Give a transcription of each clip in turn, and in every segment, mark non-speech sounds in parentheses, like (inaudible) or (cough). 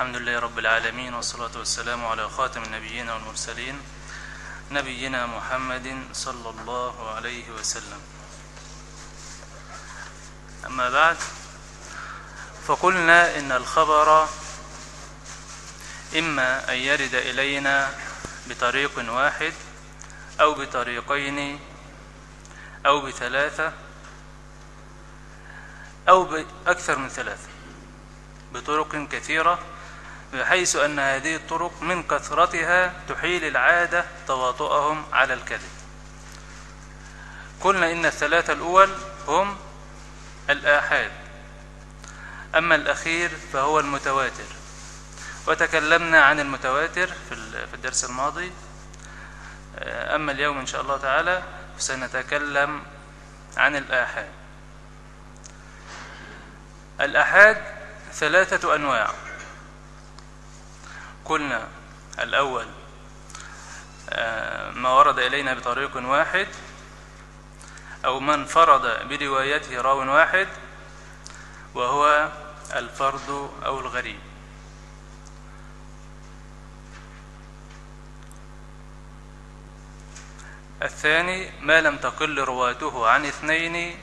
الحمد لله رب العالمين والصلاة والسلام على خاتم النبيين والمرسلين نبينا محمد صلى الله عليه وسلم. أما بعد فقلنا إن الخبر إما أن يرد إلينا بطريق واحد أو بطريقين أو بثلاثة أو بأكثر من ثلاثة بطرق كثيرة بحيث أن هذه الطرق من كثرتها تحيل العادة تواطؤهم على الكذب. قلنا إن الثلاثة الأول هم الآحاد. أما الأخير فهو المتواتر. وتكلمنا عن المتواتر في الدرس الماضي. أما اليوم إن شاء الله تعالى سنتكلم عن الآحاد. الآحاد ثلاثة أنواع. قلنا الأول ما ورد إلينا بطريق واحد أو من فرض بروايته راو واحد وهو الفرد أو الغريب. الثاني ما لم تقل رواته عن اثنين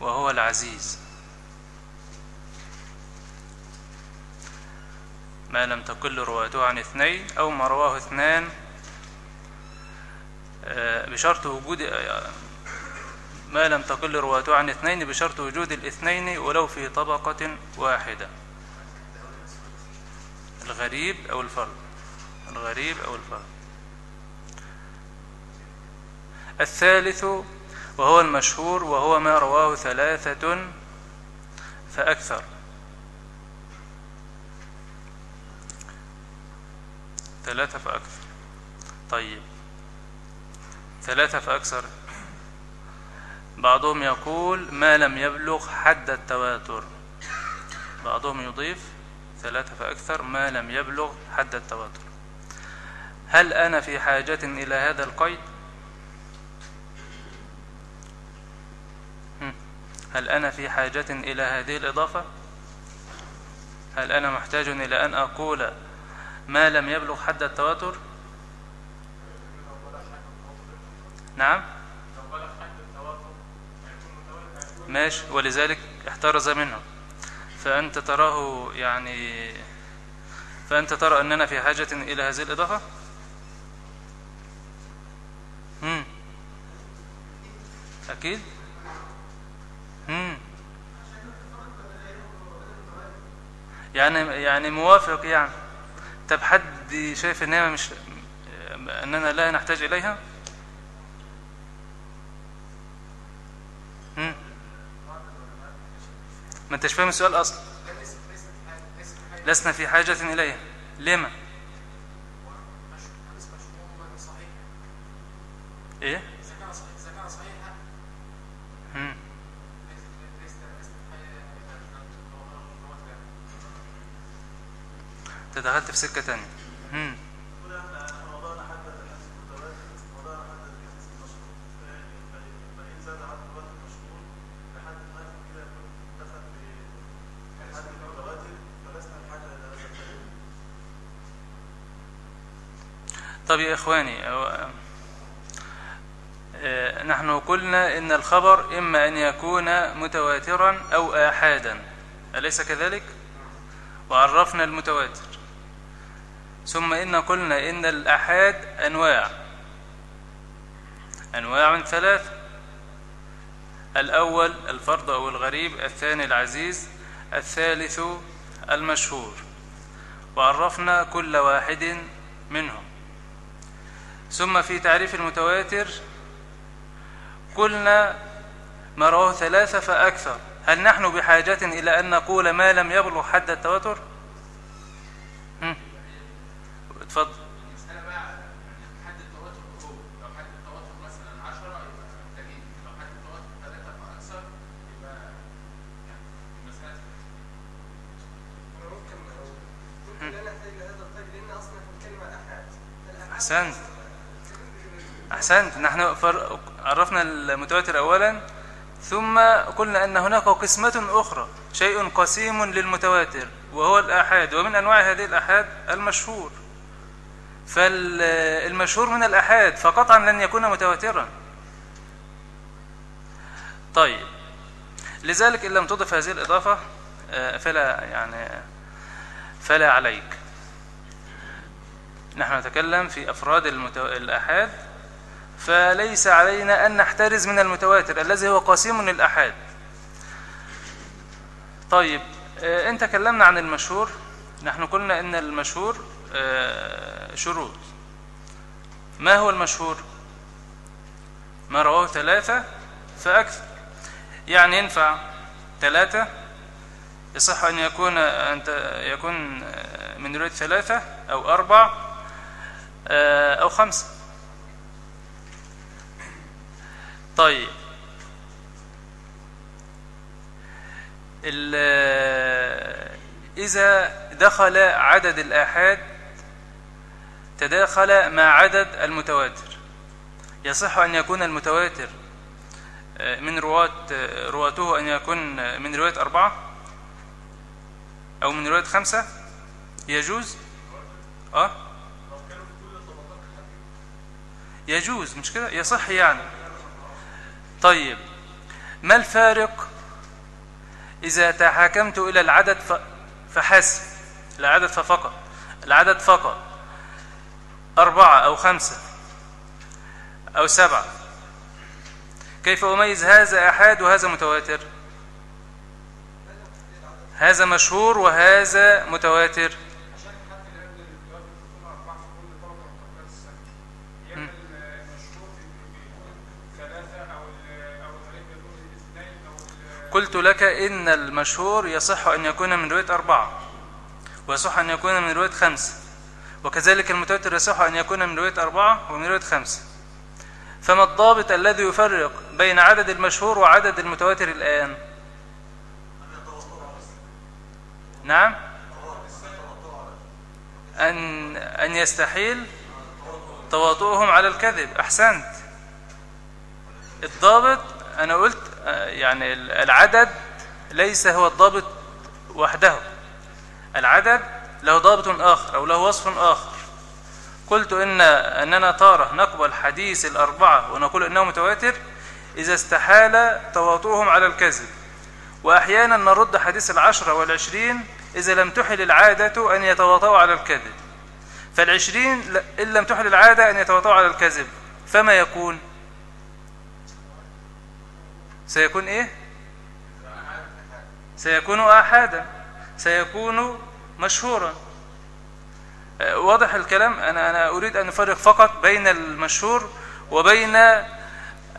وهو العزيز. ما لم تقل رواته عن اثنين أو ما رواه اثنان بشرط وجود ما لم تقل رواته عن اثنين بشرط وجود الاثنين ولو في طبقة واحدة. الغريب أو الفرد. الغريب أو الفرد. الثالث وهو المشهور وهو ما رواه ثلاثة فأكثر. ثلاثة فأكثر طيب. ثلاثة فأكثر بعضهم يقول ما لم يبلغ حد التواتر. بعضهم يضيف ثلاثة فأكثر ما لم يبلغ حد التواتر. هل أنا في حاجة إلى هذا القيد؟ هل أنا في حاجة إلى هذه الإضافة؟ هل أنا محتاج إلى أن أقول ما لم يبلغ حد التواتر؟ نعم. ماشي. ولذلك احترز منه. فأنت تراه يعني فأنت ترى أننا في حاجة إلى هذه الإضافة؟ مم. أكيد. مم. يعني يعني موافق يعني. طب حد شايف انها مش إننا لا نحتاج إليها؟ مم. ما أنتش فاهم السؤال أصلا. لسنا في حاجة إليها. لما إيه؟ تدخلت في سكة تانية مم. طب يا إخواني نحن قلنا إن الخبر إما أن يكون متواترا أو آحادا أليس كذلك؟ وعرفنا المتواتر ثم إن قلنا إن الأحاد أنواع. أنواع ثلاث. الأول الفرد أو الغريب الثاني العزيز الثالث المشهور. وعرفنا كل واحد منهم. ثم في تعريف المتواتر قلنا ما رواه ثلاثة فأكثر. هل نحن بحاجة إلى أن نقول ما لم يبلغ حد التواتر اتفضل حد التواتر هو لو حد التواتر مثلا 10 يبقى محتاجين لو حد التواتر 3 فاكثر يبقى المساله ممكن لا نحتاج إلى هذا القيد لأن أصلا في الكلمة احاد أحسنت. نحن. عرفنا المتواتر أولا. ثم قلنا أن هناك قسمة أخرى. شيء قسيم للمتواتر وهو الآحاد ومن أنواع هذه الآحاد المشهور. فالمشهور من الآحاد فقطعا لن يكون متواترا. طيب. لذلك إن لم تضف هذه الإضافة آه، فلا يعني فلا عليك. نحن نتكلم في أفراد المتو... فليس علينا أن نحترز من المتواتر الذي هو قسيم للآحاد. طيب آه، أنت تكلمنا عن المشهور نحن قلنا أن المشهور آه، شروط. ما هو المشهور؟ ما رواه ثلاثة فأكثر. يعني ينفع ثلاثة؟ يصح أن يكون أن يكون من رواية ثلاثة أو أربع آه، أو خمسة. طيب. إذا دخل عدد الآحاد تداخل مع عدد المتواتر. يصح أن يكون المتواتر آه، من رواة آه، رواته أن يكون آه، من رواية أربعة أو من رواية خمسة؟ يجوز؟ أه؟ يجوز مش كده؟ يصح يعني. طيب ما الفارق؟ إذا تحاكمت إلى العدد فحسب العدد ففقط العدد فقط أربعة أو خمسة أو سبعة كيف أميز هذا أحاد وهذا متواتر؟ هذا مشهور وهذا متواتر عشان حد يقدر يتوافق يكون أربعة في كل طبقة من طبقات السنة يعمل المشهور في بيكون ثلاثة أو ال- أو الغريب يكون اثنين أو ال- قلت لك إن المشهور يصح أن يكون من رواية أربعة ويصح أن يكون من رواية خمسة وكذلك المتواتر يصح أن يكون من رواية أربعة ومن رواية خمسة فما الضابط الذي يفرق بين عدد المشهور وعدد المتواتر الآن؟ نعم؟ أن أن يستحيل تواطؤهم على الكذب. أحسنت. الضابط أنا قلت آه، يعني ال- العدد ليس هو الضابط وحده. العدد له ضابط آخر أو له وصف آخر. قلت إن أننا تارة نقبل حديث الأربعة ونقول إنه متواتر إذا استحال تواطؤهم على الكذب. وأحيانا نرد حديث العشرة والعشرين إذا لم تحل العادة أن يتواطؤوا على الكذب. فالعشرين إن لم تحل العادة أن يتواطؤوا على الكذب فما يكون؟ سيكون إيه؟ سيكون آحادا. سيكون مشهورا. آه، واضح الكلام. أنا أنا أريد أن نفرق فقط بين المشهور وبين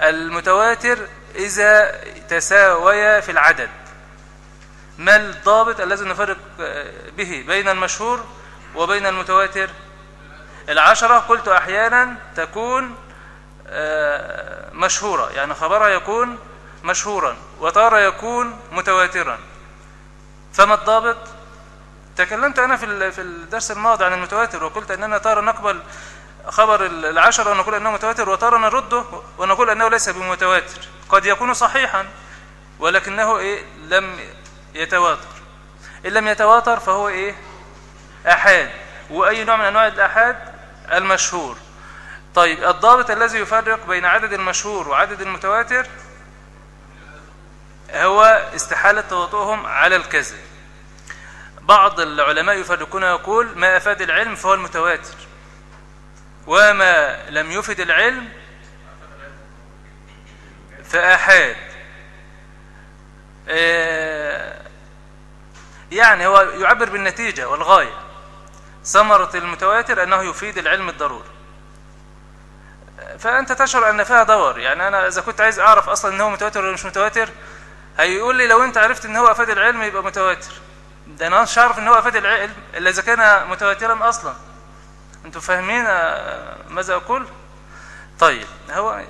المتواتر إذا تساويا في العدد. ما الضابط الذي نفرق آه، به بين المشهور وبين المتواتر؟ العشرة قلت أحيانا تكون آه، مشهورة. يعني خبرها يكون مشهورا وتارة يكون متواترا. فما الضابط؟ تكلمت أنا في ال- في الدرس الماضي عن المتواتر وقلت أننا تارة نقبل خبر ال- العشرة ونقول أنه متواتر وتارة نرده ونقول أنه ليس بمتواتر. قد يكون صحيحا ولكنه إيه؟ لم يتواتر. إن لم يتواتر فهو إيه؟ أحاد. وأي نوع من أنواع الأحاد؟ المشهور. طيب الضابط الذي يفرق بين عدد المشهور وعدد المتواتر؟ هو استحالة تواطؤهم على الكذب. بعض العلماء يفرقون يقول ما أفاد العلم فهو المتواتر وما لم يفد العلم فأحاد. آه، يعني هو يعبر بالنتيجة والغاية. ثمرة المتواتر أنه يفيد العلم الضروري. فأنت تشعر أن فيها دور. يعني أنا إذا كنت عايز أعرف أصلا أنه متواتر ولا مش متواتر هيقول لي لو أنت عرفت أنه أفاد العلم يبقى متواتر. ده أنا مش عارف أنه أفاد العلم إلا إذا كان متواترا أصلا. أنتوا فاهمين آه، ماذا أقول؟ طيب هو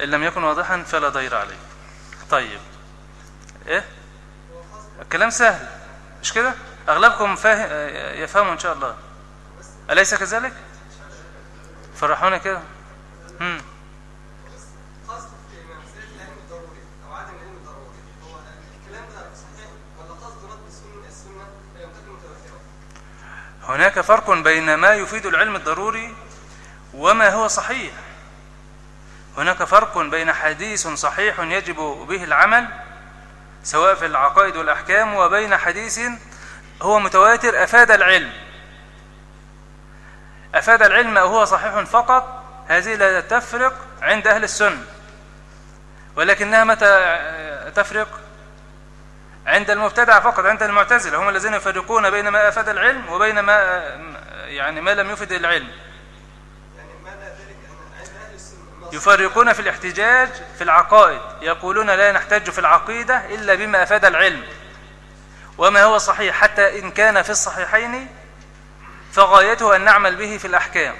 إن لم يكن واضحا فلا ضير عليه. طيب إيه؟ الكلام سهل. مش كده؟ أغلبكم فاهم آه، يفهموا إن شاء الله. أليس كذلك؟ فرحونا كده. هم. هناك فرق بين ما يفيد العلم الضروري وما هو صحيح. هناك فرق بين حديث صحيح يجب به العمل سواء في العقائد والأحكام وبين حديث هو متواتر أفاد العلم. أفاد العلم أو هو صحيح فقط هذه لا تفرق عند أهل السنة ولكنها متى تفرق؟ عند المبتدع فقط عند المعتزلة. هم الذين يفرقون بين ما أفاد العلم وبين ما يعني ما لم يفد العلم. يفرقون في الاحتجاج في العقائد. يقولون لا نحتج في العقيدة إلا بما أفاد العلم. وما هو صحيح؟ حتى إن كان في الصحيحين فغايته أن نعمل به في الأحكام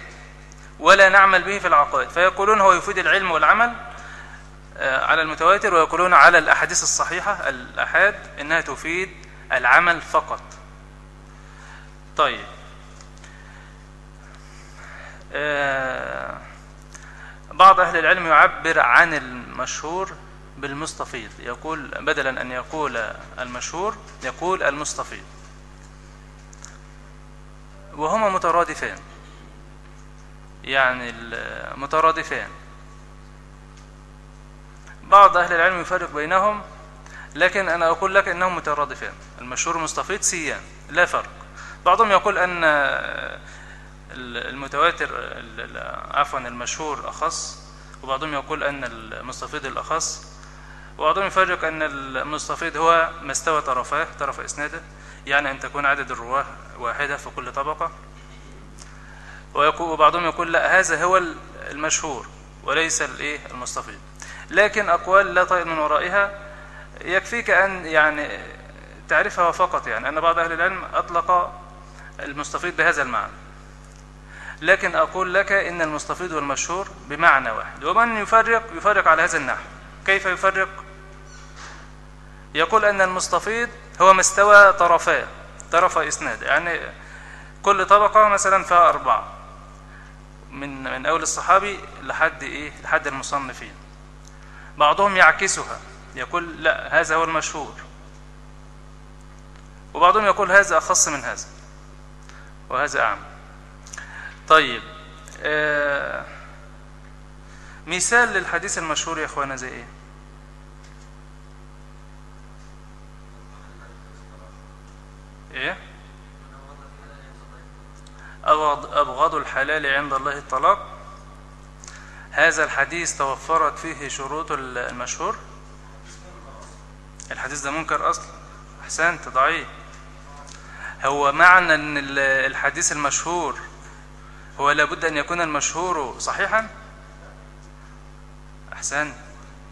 ولا نعمل به في العقائد. فيقولون هو يفيد العلم والعمل على المتواتر ويقولون على الأحاديث الصحيحة الأحاد إنها تفيد العمل فقط. طيب. آه، بعض أهل العلم يعبر عن المشهور بالمستفيض. يقول بدلا أن يقول المشهور يقول المستفيض. وهما مترادفان. يعني مترادفان بعض أهل العلم يفرق بينهم لكن أنا أقول لك أنهم مترادفان. المشهور المستفيض سيان لا فرق. بعضهم يقول أن المتواتر عفوا المشهور أخص وبعضهم يقول أن المستفيض الأخص. وبعضهم يفرق أن المستفيض هو ما استوى طرفاه طرف إسناده يعني أن تكون عدد الرواة واحدة في كل طبقة. وبعضهم يقول لا هذا هو المشهور وليس الإيه المستفيض. لكن أقوال لا طائل من ورائها يكفيك أن يعني تعرفها فقط يعني أن بعض أهل العلم أطلق المستفيض بهذا المعنى. لكن أقول لك إن المستفيض والمشهور بمعنى واحد ومن يفرق يفرق على هذا النحو. كيف يفرق؟ يقول أن المستفيض هو ما استوى طرفاه طرف إسناد يعني كل طبقة مثلا فيها أربعة من من أول الصحابي لحد إيه؟ لحد المصنفين. بعضهم يعكسها يقول لا هذا هو المشهور. وبعضهم يقول هذا أخص من هذا وهذا أعم. طيب آه مثال للحديث المشهور يا أخوانا زي إيه؟ إيه؟ أبغض الحلال عند الله الطلاق؟ هذا الحديث توفرت فيه شروط المشهور؟ الحديث ده منكر أصلا. أحسنت ضعيف. هو معنى أن الحديث المشهور هو لابد أن يكون المشهور صحيحا؟ أحسن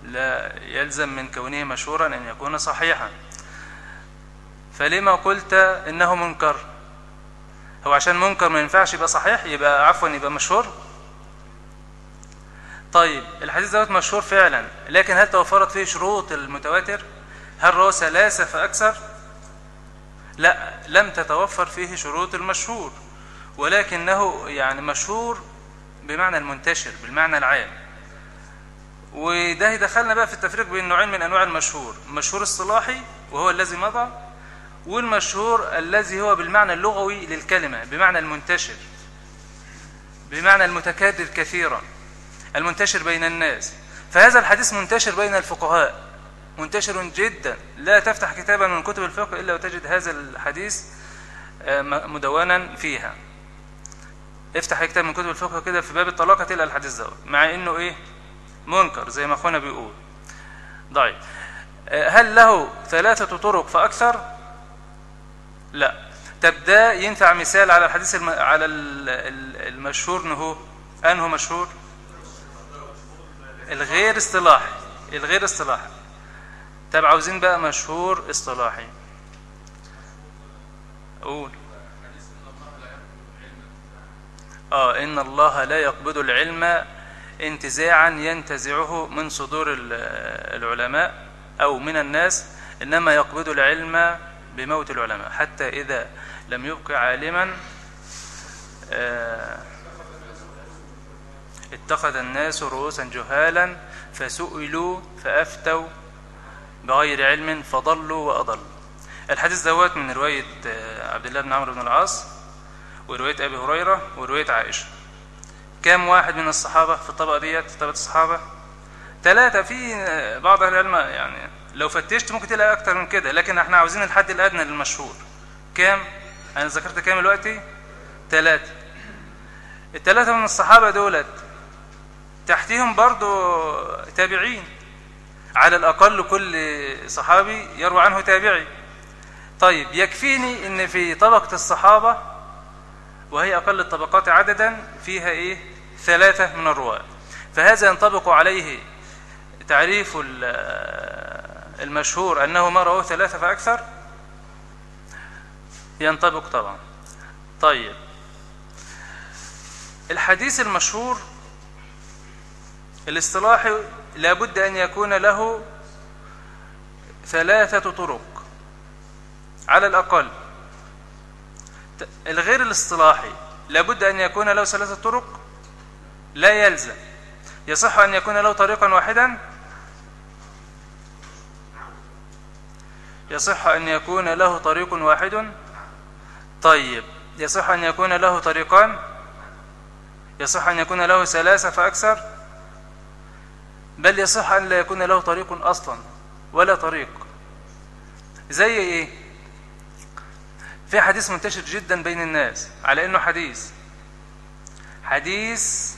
لا يلزم من كونه مشهورا أن يكون صحيحا. فلما قلت إنه منكر؟ هو عشان منكر ما ينفعش يبقى صحيح؟ يبقى عفوا يبقى مشهور؟ طيب الحديث دوت مشهور فعلا لكن هل توفرت فيه شروط المتواتر؟ هل روى ثلاثة فأكثر؟ لا لم تتوفر فيه شروط المشهور ولكنه يعني مشهور بمعنى المنتشر بالمعنى العام. وده يدخلنا بقى في التفريق بين نوعين من أنواع المشهور المشهور الصلاحي وهو الذي مضى والمشهور الذي هو بالمعنى اللغوي للكلمة بمعنى المنتشر بمعنى المتكرر كثيرا. المنتشر بين الناس. فهذا الحديث منتشر بين الفقهاء. منتشر جدا. لا تفتح كتابا من كتب الفقه إلا وتجد هذا الحديث مدونا فيها. افتح كتاب من كتب الفقه كده في باب الطلاق هتلاقي الحديث ده. مع إنه إيه؟ منكر زي ما أخونا بيقول. ضعيف هل له ثلاثة طرق فأكثر؟ لا. طب ده ينفع مثال على الحديث الم... على المشهور نهو أنه مشهور؟ الغير اصطلاحي الغير اصطلاحي. طب عاوزين بقى مشهور اصطلاحي. قول. آه إن الله لا يقبض العلم انتزاعا ينتزعه من صدور العلماء أو من الناس إنما يقبض العلم بموت العلماء. حتى إذا لم يبق عالما اتخذ الناس رؤوسا جهالا فسئلوا فأفتوا بغير علم فضلوا وأضلوا. الحديث دوت من رواية عبد الله بن عمرو بن العاص ورواية أبي هريرة ورواية عائشة. كام واحد من الصحابة في الطبقة ديت طبقة الصحابة؟ ثلاثة في بعض أهل العلم يعني لو فتشت ممكن تلاقي أكتر من كده لكن إحنا عاوزين الحد الأدنى للمشهور. كام؟ أنا ذكرت كام دلوقتي؟ ثلاثة. الثلاثة من الصحابة دولت تحتهم برضو تابعين. على الأقل كل صحابي يروى عنه تابعي. طيب يكفيني إن في طبقة الصحابة وهي أقل الطبقات عددا فيها إيه؟ ثلاثة من الرواة. فهذا ينطبق عليه تعريف المشهور أنه ما رواه ثلاثة فأكثر؟ ينطبق طبعا. طيب. الحديث المشهور الاصطلاحي لابد أن يكون له ثلاثة طرق. على الأقل الغير الاصطلاحي لابد أن يكون له ثلاثة طرق؟ لا يلزم. يصح أن يكون له طريقا واحدا؟ يصح أن يكون له طريق واحد؟ طيب. يصح أن يكون له طريقان؟ يصح أن يكون له ثلاثة فأكثر؟ بل يصح أن لا يكون له طريق أصلا ولا طريق. زي إيه؟ في حديث منتشر جدا بين الناس على إنه حديث. حديث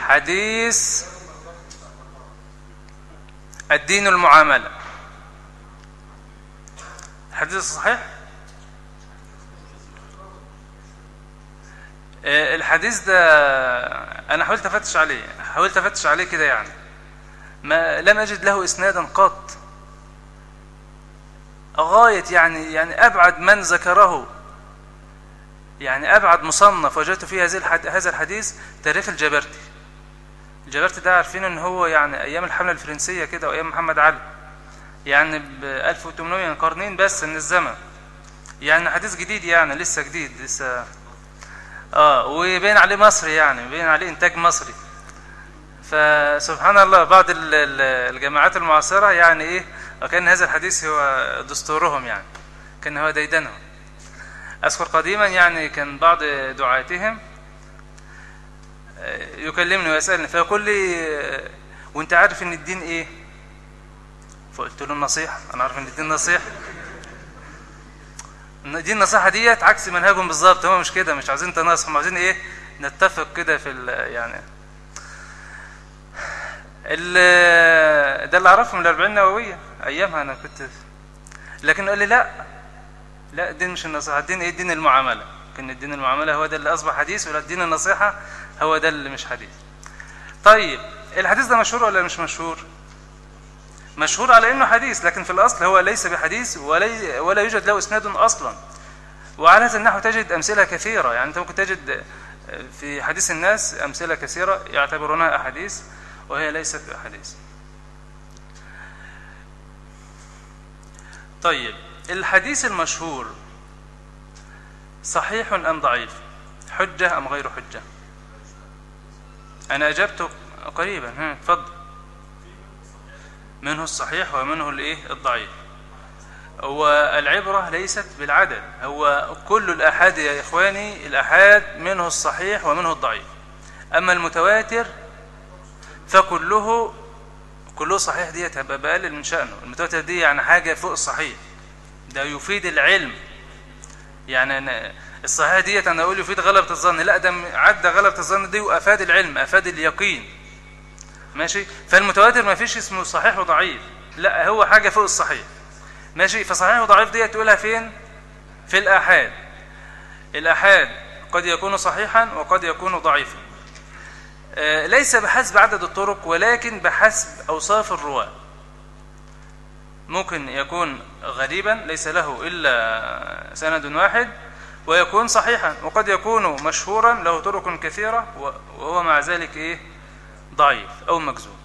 حديث الدين المعاملة. الحديث صحيح؟ الحديث ده أنا حاولت أفتش عليه حاولت أفتش عليه كده يعني. ما لم أجد له إسنادا قط. غاية يعني يعني أبعد من ذكره. يعني أبعد مصنف وجدت فيه هذا الحديث تاريخ الجبرتي. الجبرتي ده عارفين إن هو يعني أيام الحملة الفرنسية كده وأيام محمد علي. يعني ب 1800 قرنين بس من الزمن. يعني حديث جديد يعني لسه جديد لسه آه وبين عليه مصري يعني بين عليه إنتاج مصري. فسبحان الله بعض الجماعات المعاصرة يعني إيه وكأن هذا الحديث هو دستورهم يعني كأن هو ديدنهم أذكر قديما يعني كان بعض دعاتهم يكلمني ويسألني فيقول لي وأنت عارف إن الدين إيه؟ فقلت له النصيحة. أنا عارف إن الدين نصيحة. دي النصيحة ديت عكس منهجهم بالظبط. هم مش كده؟ مش عايزين تناصح هم عايزين إيه؟ نتفق كده في يعني. ده اللي أعرفه من الأربعين النووية أيامها أنا كنت لكن قال لي لا لا الدين مش النصيحة الدين إيه؟ الدين المعاملة. كان الدين المعاملة هو ده اللي أصبح حديث ولا الدين النصيحة هو ده اللي مش حديث. طيب الحديث ده مشهور ولا مش مشهور؟ مشهور على إنه حديث لكن في الأصل هو ليس بحديث ولا ولا يوجد له إسناد أصلا. وعلى هذا النحو تجد أمثلة كثيرة. يعني أنت ممكن تجد في حديث الناس أمثلة كثيرة يعتبرونها أحاديث وهي ليست بأحاديث طيب الحديث المشهور صحيح أم ضعيف؟ حجة أم غير حجة؟ أنا أجبت قريبا. ها تفضل. منه الصحيح ومنه الإيه؟ الضعيف. والعبرة ليست بالعدد هو كل الأحاد يا إخواني الأحاد منه الصحيح ومنه الضعيف. أما المتواتر فكله كله صحيح ديت هبقى بقلل من شأنه. المتواتر دي يعني حاجة فوق الصحيح. ده يفيد العلم. يعني الصحيح ديت أنا أقول يفيد غلبة الظن. لا ده عدى غلبة الظن دي وأفاد العلم أفاد اليقين. ماشي؟ فالمتواتر ما فيش اسمه صحيح وضعيف. لا هو حاجة فوق الصحيح. ماشي؟ فصحيح وضعيف ديت تقولها فين؟ في الآحاد. الآحاد قد يكون صحيحا وقد يكون ضعيفا. ليس بحسب عدد الطرق ولكن بحسب أوصاف الرواة. ممكن يكون غريبا ليس له إلا سند واحد ويكون صحيحا وقد يكون مشهورا له طرق كثيرة وهو مع ذلك إيه؟ ضعيف أو مكذوب.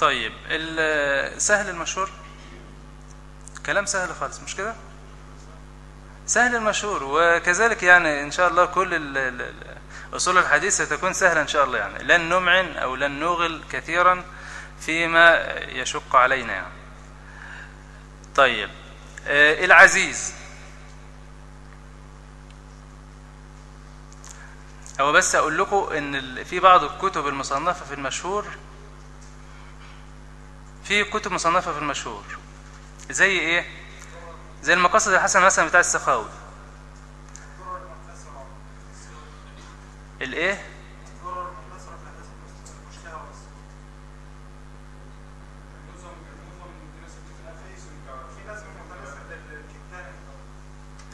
طيب سهل المشهور. كلام سهل خالص مش كده؟ سهل المشهور وكذلك يعني إن شاء الله كل أصول الحديث ستكون سهلة إن شاء الله يعني. لن نمعن أو لن نغل كثيرا فيما يشق علينا يعني. طيب آه، العزيز. هو بس أقول لكم إن في بعض الكتب المصنفة في المشهور في كتب مصنفة في المشهور زي إيه؟ زي المقاصد الحسنه مثلا بتاع السخاوي. الإيه؟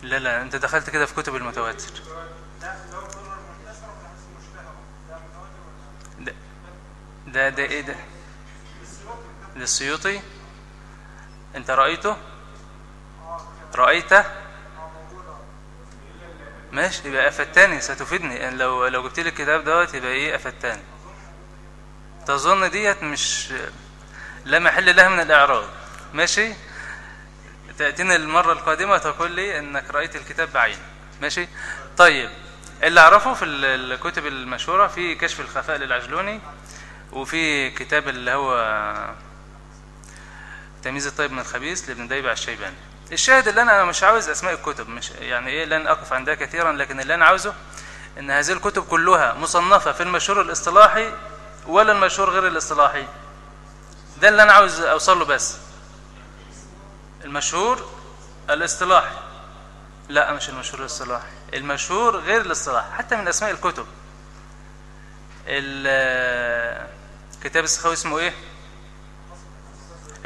لا لا أنت دخلت كده في كتب المتواتر لا لو ضرر منتشر في الحديث المشتهر ده متواتر ولا ده ده, ده إيه ده؟ للسيوطي. أنت رأيته؟ رأيته؟ ماشي يبقى أفتاني ستفيدني. يعني لو لو جبت لي الكتاب دوت يبقى إيه أفتاني تظن ديت مش لا محل لها من الإعراب. ماشي؟ تأتينا المرة القادمة تقول لي إنك رأيت الكتاب بعينه ماشي؟ طيب اللي أعرفه في ال- الكتب المشهورة في كشف الخفاء للعجلوني وفي كتاب اللي هو تمييز الطيب من الخبيث لابن ديبع الشيباني. الشاهد اللي أنا مش عاوز أسماء الكتب مش يعني إيه لن أقف عندها كثيرا لكن اللي أنا عاوزه إن هذه الكتب كلها مصنفة في المشهور الاصطلاحي ولا المشهور غير الاصطلاحي. ده اللي أنا عاوز أوصل له بس. المشهور الاصطلاحي. لا مش المشهور الاصطلاحي. المشهور غير الاصطلاحي حتى من أسماء الكتب. ال- كتاب السخاوي اسمه إيه؟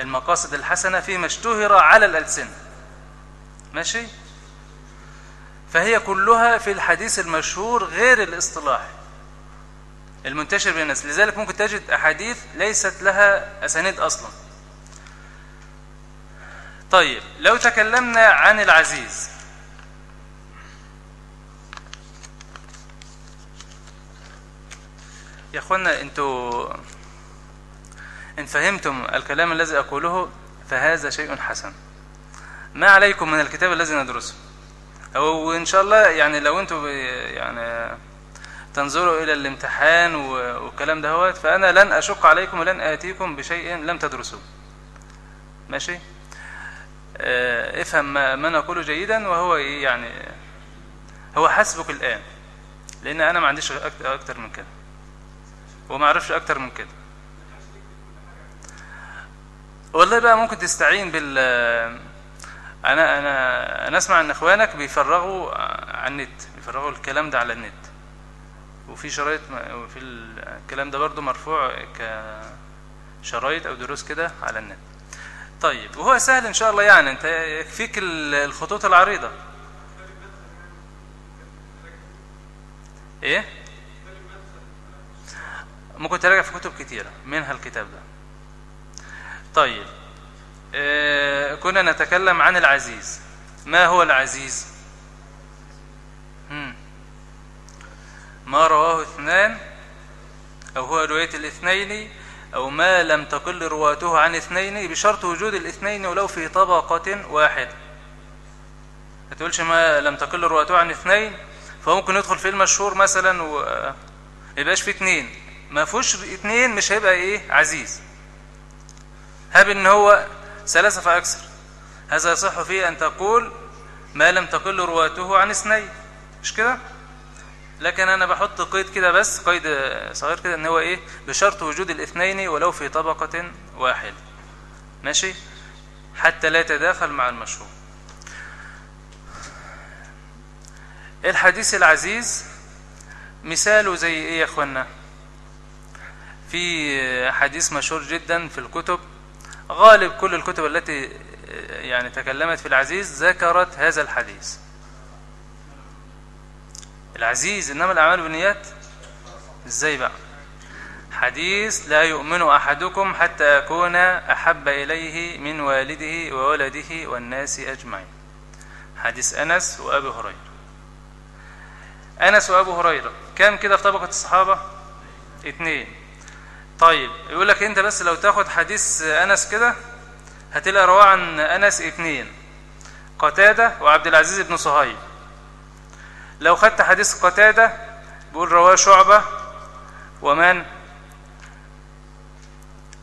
المقاصد الحسنة فيما اشتهر على الألسنة. ماشي؟ فهي كلها في الحديث المشهور غير الاصطلاحي المنتشر بين الناس. لذلك ممكن تجد أحاديث ليست لها أسانيد أصلا. طيب لو تكلمنا عن العزيز. يا أخوانا أنتوا إن فهمتم الكلام الذي أقوله فهذا شيء حسن. ما عليكم من الكتاب الذي ندرسه؟ أو إن شاء الله يعني لو ب- يعني تنظروا إلى الامتحان والكلام دهوت فأنا لن أشق عليكم ولن آتيكم بشيء لم تدرسوه. ماشي؟ آه، افهم ما, نقوله جيدا وهو يعني هو حسبك الآن لأن أنا ما عنديش أكت- أكتر من كده. وما أعرفش أكتر من كده. والله بقى ممكن تستعين بال أنا أنا أنا أسمع إن إخوانك بيفرغوا على النت بيفرغوا الكلام ده على النت. وفي شرايط وفي الكلام ده برضو مرفوع كشرايط أو دروس كده على النت. طيب وهو سهل إن شاء الله يعني أنت يكفيك ال- الخطوط العريضة. إيه؟ ممكن تراجع في كتب كتيرة منها الكتاب ده. طيب. آه كنا نتكلم عن العزيز. ما هو العزيز. ما رواه اثنان أو هو رواية الاثنين أو ما لم تقل رواته عن اثنين بشرط وجود الاثنين ولو في طبقة واحدة. ما تقولش ما لم تقل رواته عن اثنين؟ فممكن يدخل في المشهور مثلا و يبقاش في اثنين. ما فيهوش اثنين مش هيبقى إيه؟ عزيز. هاب إن هو ثلاثة فأكثر. هذا يصح فيه أن تقول ما لم تقل رواته عن اثنين. مش كده؟ لكن أنا بحط قيد كده بس قيد صغير كده إن هو إيه؟ بشرط وجود الاثنين ولو في طبقة واحدة. ماشي؟ حتى لا يتداخل مع المشهور الحديث العزيز مثاله زي إيه يا إخوانا؟ في حديث مشهور جدا في الكتب غالب كل الكتب التي يعني تكلمت في العزيز ذكرت هذا الحديث. العزيز إنما الأعمال بالنيات؟ إزاي بقى؟ حديث لا يؤمن أحدكم حتى اكون أحب إليه من والده وولده والناس أجمعين. حديث أنس وأبي هريرة. أنس وابو هريرة كام كده في طبقة الصحابة؟ اتنين. طيب يقول لك انت بس لو تاخد حديث أنس كده هتلاقي رواه عن أنس اتنين قتادة وعبد العزيز بن صهيب. لو خدت حديث قتادة بيقول رواه شعبة ومن؟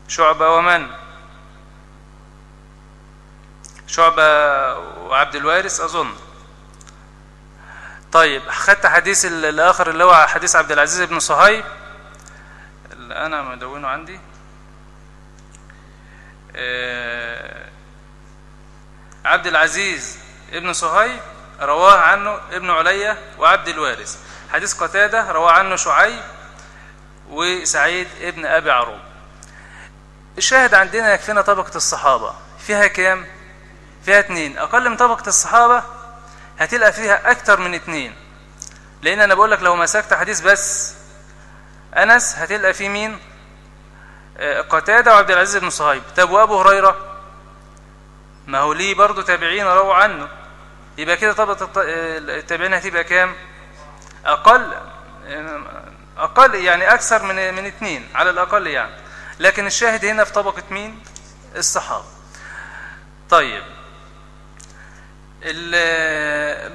شعبة ومن؟ شعبة وعبد الوارث أظن. طيب خدت حديث ال- الآخر اللي هو حديث عبد العزيز بن صهيب اللي أنا مدونه عندي. آه، عبد العزيز ابن صهيب رواه عنه ابن علية وعبد الوارث. حديث قتادة رواه عنه شعيب وسعيد ابن أبي عروب. الشاهد عندنا يكفينا طبقة الصحابة. فيها كام؟ فيها اتنين. أقل من طبقة الصحابة هتلقى فيها أكتر من اتنين. لأن أنا بقول لك لو مسكت حديث بس أنس هتلقى فيه مين؟ آه، قتادة وعبد العزيز بن صهيب. طب وأبو هريرة؟ ما هو ليه برضه تابعين رووا عنه. يبقى كده طبقة آه، التابعين هتبقى كام؟ أقل آه، أقل يعني أكثر من من اتنين على الأقل يعني. لكن الشاهد هنا في طبقة مين؟ الصحابة. طيب.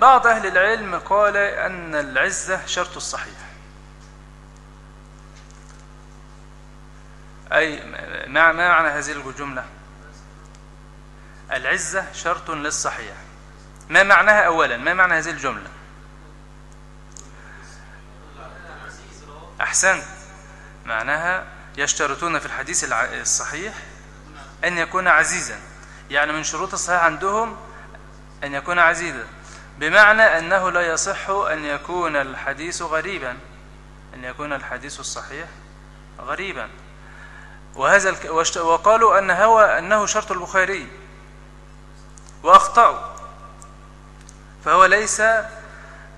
بعض أهل العلم قال أن العزة شرط الصحيح. أي ما معنى هذه الجملة؟ العزة شرط للصحيح. ما معناها أولا؟ ما معنى هذه الجملة؟ أحسنت. معناها يشترطون في الحديث الصحيح أن يكون عزيزا. يعني من شروط الصحيح عندهم أن يكون عزيزا. بمعنى أنه لا يصح أن يكون الحديث غريبا. أن يكون الحديث الصحيح غريبا. وهذا الك... وقالوا أن هو أنه شرط البخاري. وأخطأوا. فهو ليس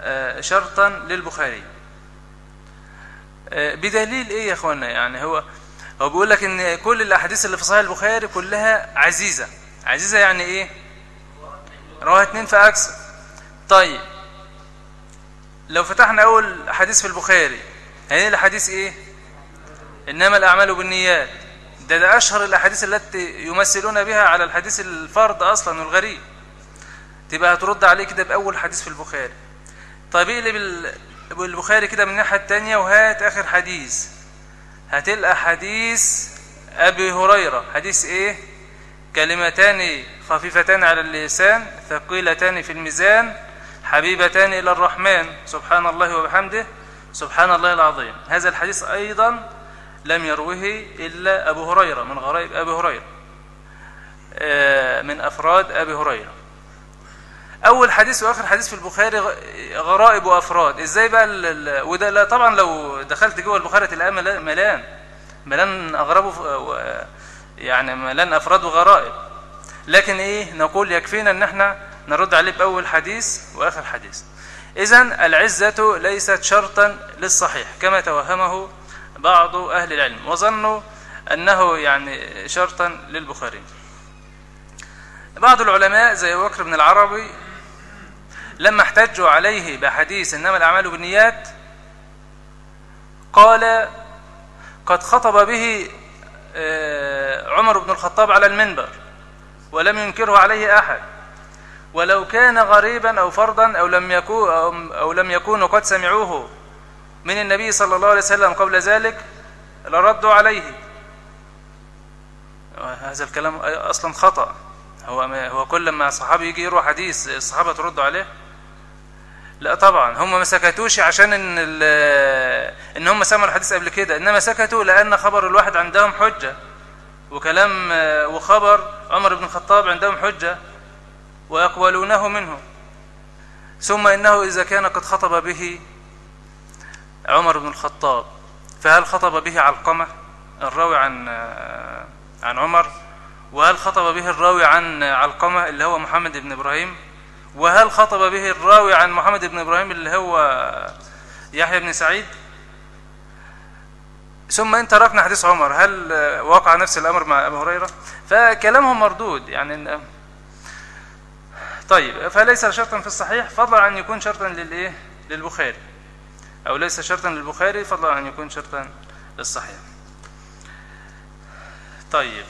آه، شرطا للبخاري. آه، بدليل إيه يا اخوانا يعني هو هو بيقول لك إن كل الأحاديث اللي في صحيح البخاري كلها عزيزة. عزيزة يعني إيه؟ رواها اتنين فاكثر طيب. لو فتحنا أول حديث في البخاري هنلاقي الحديث إيه؟ إنما الأعمال بالنيات. ده ده أشهر الأحاديث التي يمثلون بها على الحديث الفرد أصلا والغريب. تبقى هترد عليه كده بأول حديث في البخاري. طيب اقلب ال- البخاري كده من الناحية الثانية وهات آخر حديث. هتلقى حديث أبي هريرة. حديث إيه؟ كلمتان خفيفتان على اللسان ثقيلتان في الميزان حبيبتان إلى الرحمن. سبحان الله وبحمده. سبحان الله العظيم. هذا الحديث أيضا لم يروه إلا أبو هريرة من غرائب أبي هريرة. آه، من أفراد أبي هريرة. أول حديث وآخر حديث في البخاري غرائب وأفراد. إزاي بقى وده لا طبعا لو دخلت جوه البخاري تلاقيه ملا- ملان. ملان و- يعني ملان أفراد وغرائب. لكن إيه؟ نقول يكفينا إن إحنا نرد عليه بأول حديث وآخر حديث. اذا العزة ليست شرطا للصحيح كما توهمه بعض أهل العلم وظنوا أنه يعني شرطا للبخاري. بعض العلماء زي بكر بن العربي لما احتجوا عليه بحديث إنما الأعمال بالنيات قال قد خطب به آه، عمر بن الخطاب على المنبر ولم ينكره عليه أحد. ولو كان غريبا أو فرضا أو لم يكون أو لم يكونوا قد سمعوه من النبي صلى الله عليه وسلم قبل ذلك لردوا عليه. هذا الكلام أصلا خطأ. هو هو كل ما صحابي يجي يروى حديث الصحابة تردوا عليه؟ لا طبعا. هم ما سكتوش عشان إن إن هم سمعوا الحديث قبل كده. إنما سكتوا لأن خبر الواحد عندهم حجة. وكلام وخبر عمر بن الخطاب عندهم حجة. ويقبلونه منه ثم إنه إذا كان قد خطب به عمر بن الخطاب. فهل خطب به علقمة الراوي عن آه، عن عمر؟ وهل خطب به الراوي عن علقمة اللي هو محمد بن إبراهيم؟ وهل خطب به الراوي عن محمد بن إبراهيم اللي هو يحيى بن سعيد؟ ثم إن تركنا حديث عمر هل وقع نفس الأمر مع أبي هريرة؟ فكلامهم مردود يعني طيب فليس شرطا في الصحيح فضلا عن يكون شرطا للإيه؟ للبخاري. أو ليس شرطا للبخاري فضلا عن يكون شرطا للصحيح. طيب.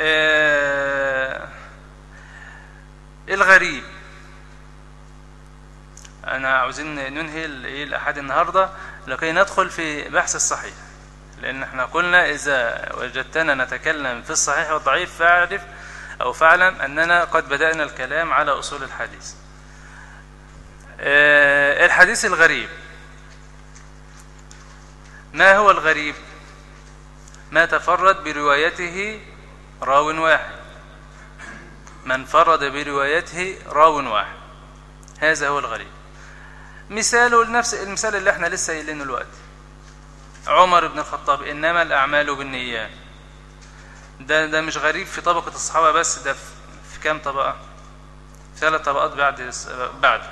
آه الغريب. أنا عاوزين ننهي ال- الأحد النهاردة لكي ندخل في بحث الصحيح. لأن إحنا قلنا إذا وجدتنا نتكلم في الصحيح والضعيف فاعرف أو فاعلم أننا قد بدأنا الكلام على أصول الحديث. آه، الحديث الغريب. ما هو الغريب؟ ما تفرد بروايته راو واحد. من فرد بروايته راو واحد. هذا هو الغريب. مثاله نفس المثال اللي إحنا لسه قايلينه دلوقتي. عمر بن الخطاب إنما الأعمال بالنيات. ده ده مش غريب في طبقة الصحابة بس ده في في كام طبقة؟ ثلاث طبقات بعد بعد.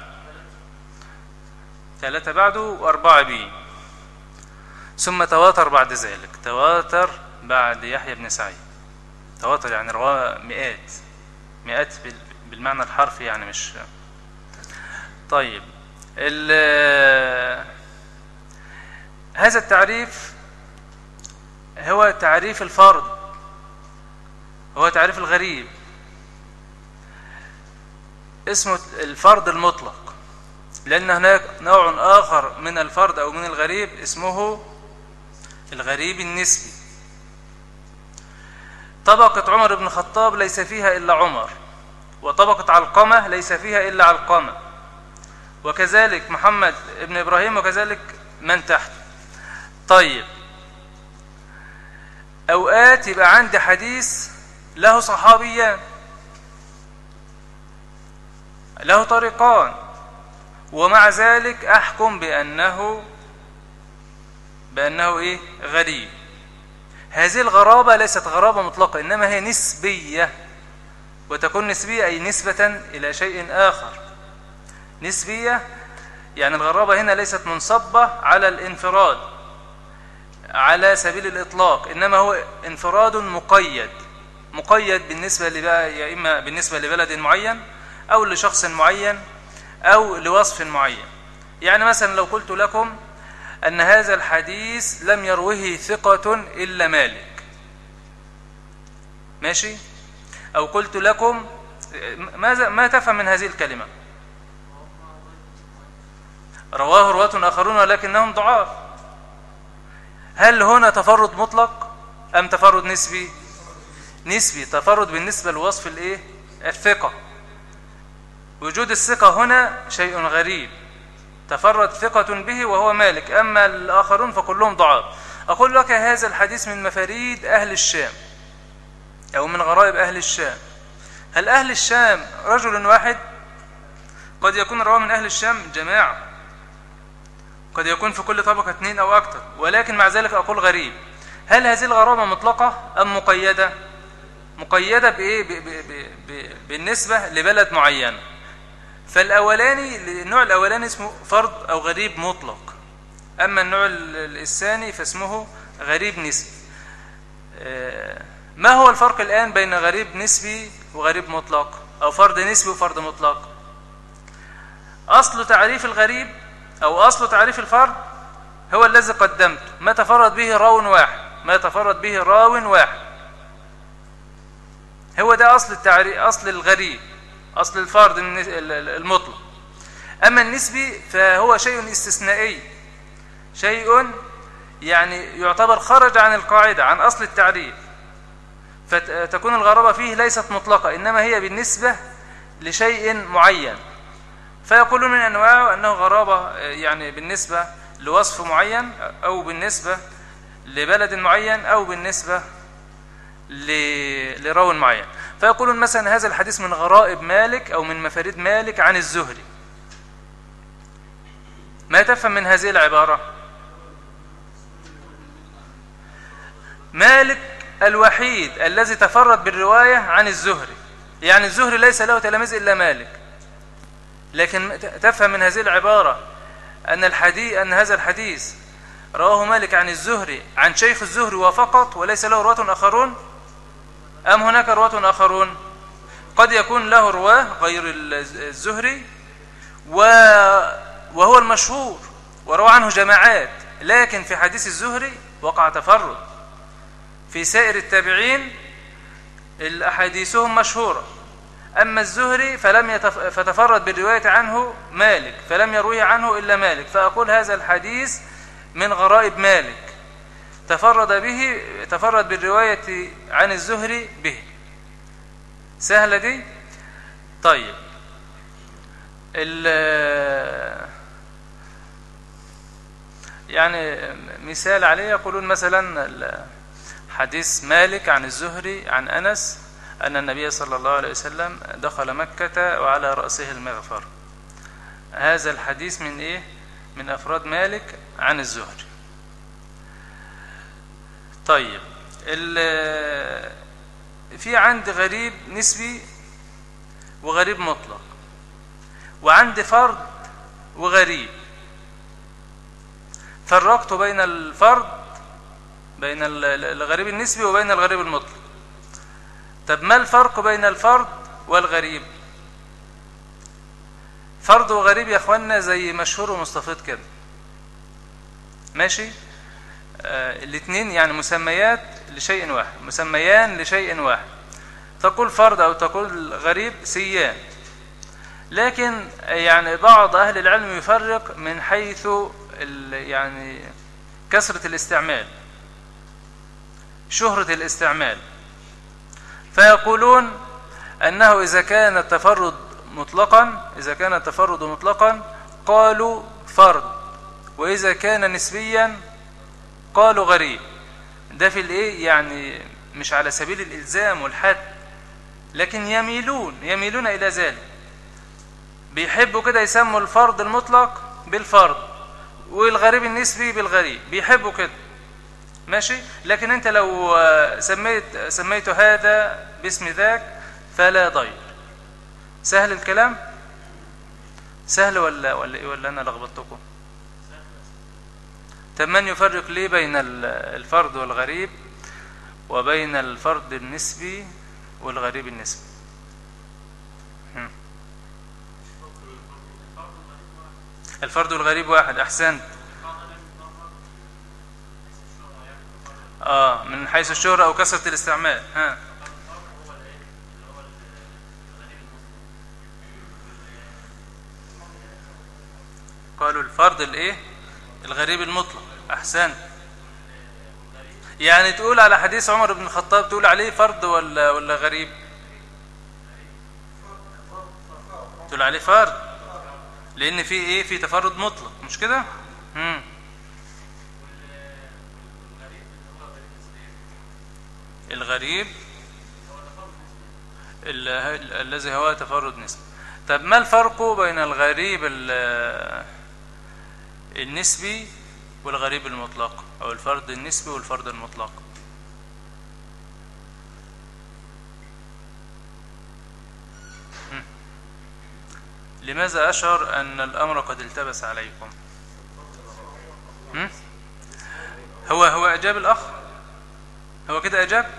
ثلاثة بعده وأربعة بيه ثم تواتر بعد ذلك. تواتر بعد يحيى بن سعيد. تواتر يعني رواه مئات. مئات بال- بالمعنى الحرفي يعني مش طيب. هذا التعريف هو تعريف الفرد. هو تعريف الغريب. اسمه الفرد المطلق. لأن هناك نوع آخر من الفرد أو من الغريب اسمه الغريب النسبي. طبقة عمر بن الخطاب ليس فيها إلا عمر وطبقة علقمة ليس فيها إلا علقمة وكذلك محمد ابن إبراهيم وكذلك من تحت. طيب. أوقات يبقى عندي حديث له صحابيان له طريقان ومع ذلك أحكم بأنه بأنه إيه؟ غريب. هذه الغرابة ليست غرابة مطلقة إنما هي نسبية وتكون نسبية أي نسبة إلى شيء آخر. نسبية يعني الغرابة هنا ليست منصبة على الانفراد على سبيل الإطلاق إنما هو انفراد مقيد. مقيد بالنسبة يا إما بالنسبة لبلد معين أو لشخص معين أو لوصف معين. يعني مثلا لو قلت لكم أن هذا الحديث لم يروه ثقة إلا مالك. ماشي؟ أو قلت لكم ماذا ما تفهم من هذه الكلمة؟ رواه رواة آخرون ولكنهم ضعاف. هل هنا تفرد مطلق أم تفرد نسبي؟ نسبي تفرد بالنسبة لوصف الإيه؟ الثقة. وجود الثقة هنا شيء غريب. تفرد ثقة به وهو مالك. أما الآخرون فكلهم ضعاف. أقول لك هذا الحديث من مفاريد أهل الشام أو من غرائب أهل الشام. هل أهل الشام رجل واحد؟ قد يكون رواه من أهل الشام جماعة. قد يكون في كل طبقة اثنين أو أكثر. ولكن مع ذلك أقول غريب. هل هذه الغرابة مطلقة أم مقيدة؟ مقيدة بإيه؟ ب ب ب بالنسبة لبلد معين فالأولاني النوع الأولاني اسمه فرد أو غريب مطلق. أما النوع ال- الثاني فاسمه غريب نسبي. آه، ما هو الفرق الآن بين غريب نسبي وغريب مطلق؟ أو فرد نسبي وفرد مطلق؟ أصل تعريف الغريب أو أصل تعريف الفرد هو الذي قدمته ما تفرد به راو واحد. ما تفرد به راو واحد. هو ده أصل التعريف أصل الغريب. أصل الفرد المطلق. أما النسبي فهو شيء استثنائي. شيء يعني يعتبر خرج عن القاعدة عن أصل التعريف. فتكون الغرابة فيه ليست مطلقة إنما هي بالنسبة لشيء معين. فيقولون من أنواعه أنه غرابة يعني بالنسبة لوصف معين أو بالنسبة لبلد معين أو بالنسبة ل- لراو معين. فيقولون مثلا هذا الحديث من غرائب مالك أو من مفاريد مالك عن الزهري. ما تفهم من هذه العبارة؟ مالك الوحيد الذي تفرد بالرواية عن الزهري. يعني الزهري ليس له تلاميذ إلا مالك. لكن تفهم من هذه العبارة أن الحديث أن هذا الحديث رواه مالك عن الزهري عن شيخ الزهري وفقط وليس له رواة آخرون؟ أم هناك رواة آخرون؟ قد يكون له رواة غير ال- الزهري. وهو المشهور وروى عنه جماعات لكن في حديث الزهري وقع تفرد. في سائر التابعين الأحاديثهم مشهورة. أما الزهري فلم يتف... فتفرد بالرواية عنه مالك فلم يرويه عنه إلا مالك. فأقول هذا الحديث من غرائب مالك. تفرد به تفرد بالرواية عن الزهري به. سهلة دي؟ طيب. ال يعني مثال عليه يقولون مثلا حديث مالك عن الزهري عن أنس أن النبي صلى الله عليه وسلم دخل مكة وعلى رأسه المغفر. هذا الحديث من إيه؟ من أفراد مالك عن الزهري. طيب في عند غريب نسبي وغريب مطلق وعند فرد وغريب. فرقت بين الفرد بين ال- ال- الغريب النسبي وبين الغريب المطلق. طب ما الفرق بين الفرد والغريب؟ فرد وغريب يا اخوانا زي مشهور ومستفيض كده. ماشي؟ الاثنين يعني مسميات لشيء واحد مسميان لشيء واحد. تقول فرد أو تقول غريب سيان. لكن يعني بعض أهل العلم يفرق من حيث يعني كثرة الاستعمال شهرة الاستعمال. فيقولون أنه إذا كان التفرد مطلقا إذا كان التفرد مطلقا قالوا فرد. وإذا كان نسبيا قالوا غريب. ده في الإيه؟ يعني مش على سبيل الإلزام والحد. لكن يميلون يميلون إلى ذلك. بيحبوا كده يسموا الفرد المطلق بالفرد والغريب النسبي بالغريب. بيحبوا كده. ماشي؟ لكن انت لو سميت سميت هذا باسم ذاك فلا ضير. سهل الكلام؟ سهل ولا ولا إيه؟ ولا أنا لخبطتكم؟ طب من يفرق ليه بين ال- الفرد والغريب وبين الفرد النسبي والغريب النسبي. الفرد والغريب واحد أحسنت. آه من حيث الشهرة أو كثرة الاستعمال. ها. قالوا الفرد الإيه؟ الغريب المطلق. أحسنت. يعني تقول على حديث عمر بن الخطاب تقول عليه فرد ولا ولا غريب؟ تقول عليه فرد. لأن في إيه؟ في تفرد مطلق مش كده؟ امم الغريب. ال- ال- الذي هو تفرد نسبي طب ما الفرق بين الغريب ال- النسبي والغريب المطلق أو الفرد النسبي والفرد المطلق. لماذا أشعر أن الأمر قد التبس عليكم؟ هو هو أجاب الأخ؟ هو كده أجاب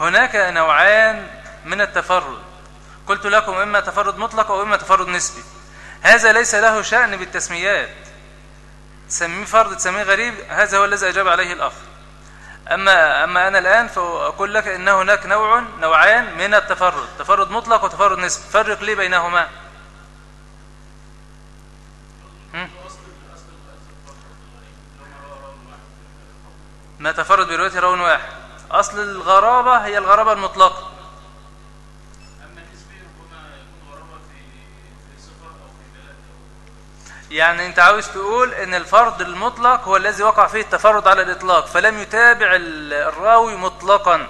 هناك نوعان من التفرد. قلت لكم إما تفرد مطلق أو إما تفرد نسبي. هذا ليس له شأن بالتسميات. تسميه فرد تسميه غريب هذا هو الذي أجاب عليه الأخ. أما, أما أنا الآن فأقول لك إن هناك نوع نوعان من التفرد. تفرد مطلق وتفرد نسبي فرق لي بينهما. هم؟ ما تفرد برواية راون واحد. أصل الغرابة هي الغرابة المطلقة. يعني انت عاوز تقول ان الفرد المطلق هو الذي وقع فيه التفرد على الاطلاق فلم يتابع ال- الراوي مطلقا.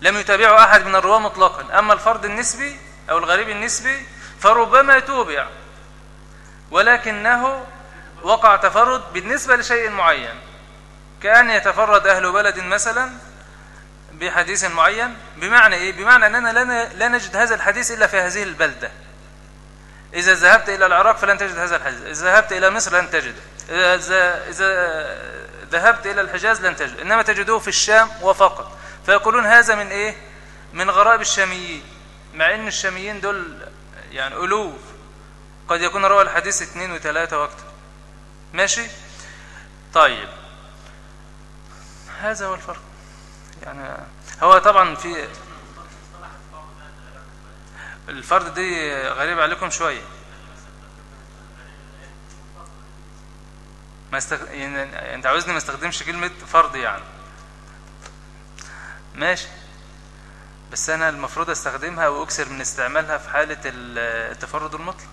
لم يتابعه أحد من الرواة مطلقا. أما الفرد النسبي أو الغريب النسبي فربما يتوبع ولكنه وقع تفرد بالنسبة لشيء معين. كأن يتفرد أهل بلد مثلا بحديث معين بمعنى إيه؟ بمعنى أننا لا نجد هذا الحديث إلا في هذه البلدة. إذا ذهبت إلى العراق فلن تجد هذا الحديث إذا ذهبت إلى مصر لن تجده إذا, إذا ذهبت إلى الحجاز لن تجد. إنما تجده في الشام وفقط. فيقولون هذا من إيه؟ من غرائب الشاميين. مع أن الشاميين دول يعني ألوف. قد يكون روى الحديث اثنين وثلاثة وأكثر. ماشي؟ طيب. هذا هو الفرق. يعني هو طبعا في الفرد دي غريب عليكم شوية. ما استغ... يعني انت عاوزني ما استخدمش كلمة فرض يعني. ماشي. بس أنا المفروض أستخدمها وأكثر من استعمالها في حالة ال- التفرد المطلق.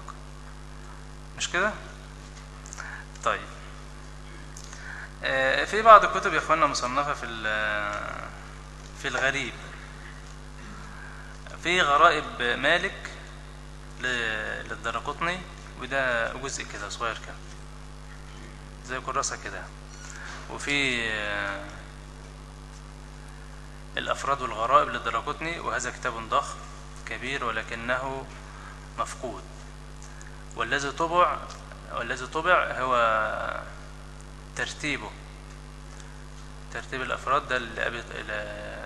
مش كده؟ طيب. آه، في بعض الكتب يا إخوانا مصنفة في في الغريب. في غرائب مالك للدرقطني وده جزء كده صغير كده زي كراسة كده. وفي آه، الأفراد والغرائب للدرقطني وهذا كتاب ضخم كبير ولكنه مفقود. والذي طبع والذي طبع هو ترتيبه ترتيب الأفراد ده